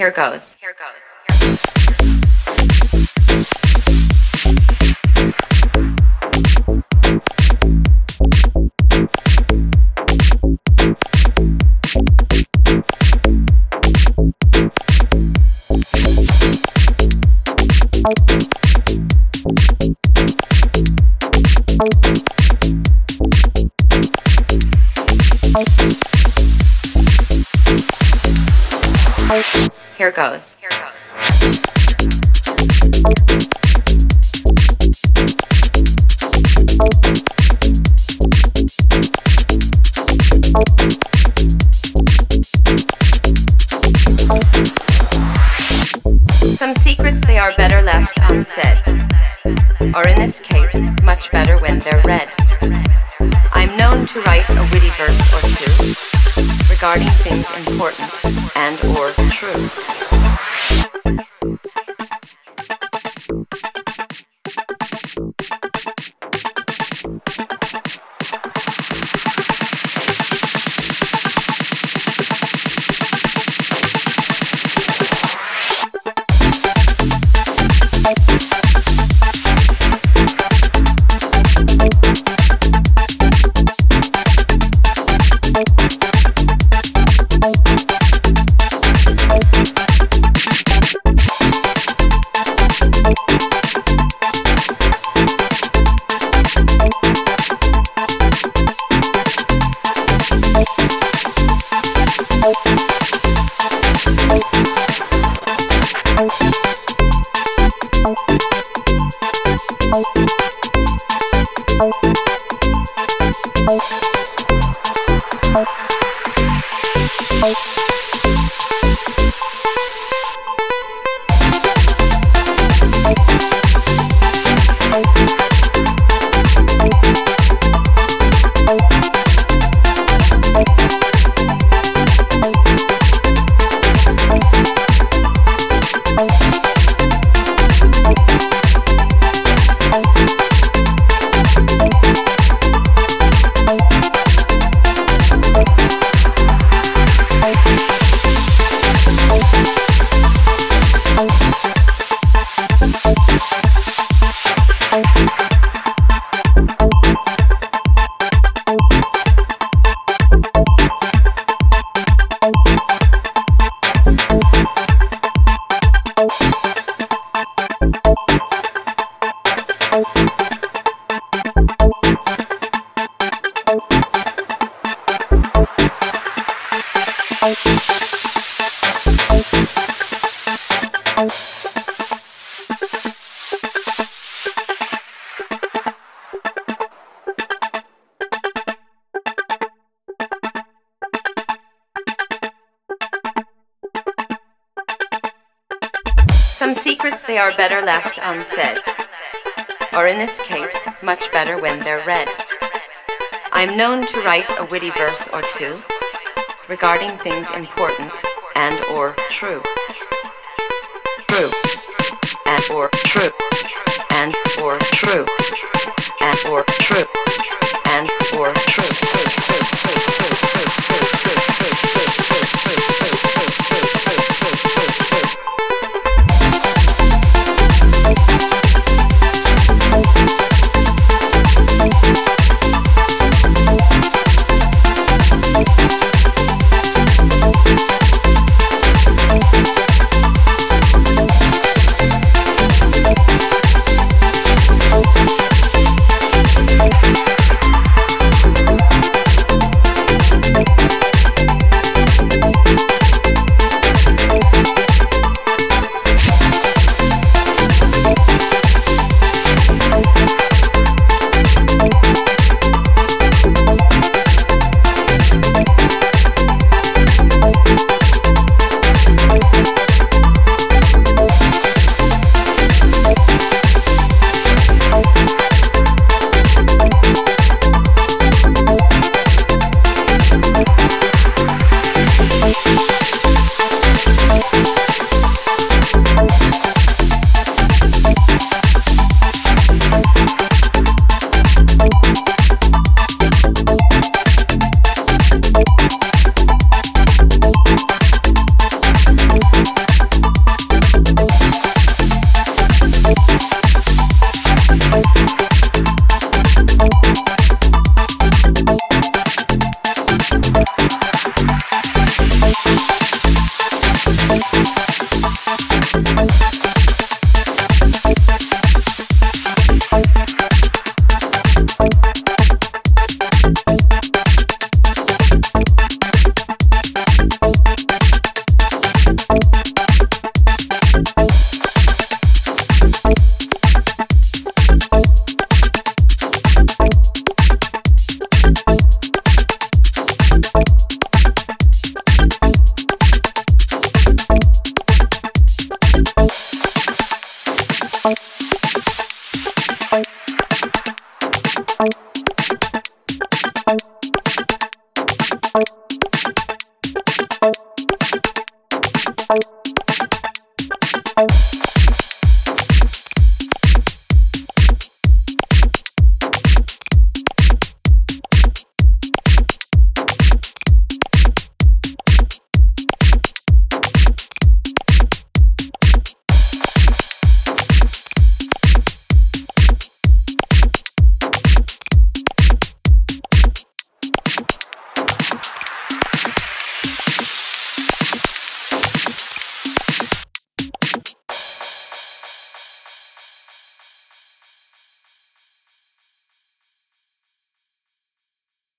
Here goes. Here goes. Here goes. Here goes. Here goes. Some secrets they are better left unsaid, or in this case, much better when they're read. I'm known to write a witty verse or two regarding things important and or true. Some secrets they are better left unsaid, or in this case, much better when they're read. I'm known to write a witty verse or two regarding things important and or true. True and or true and or true and or true and or true.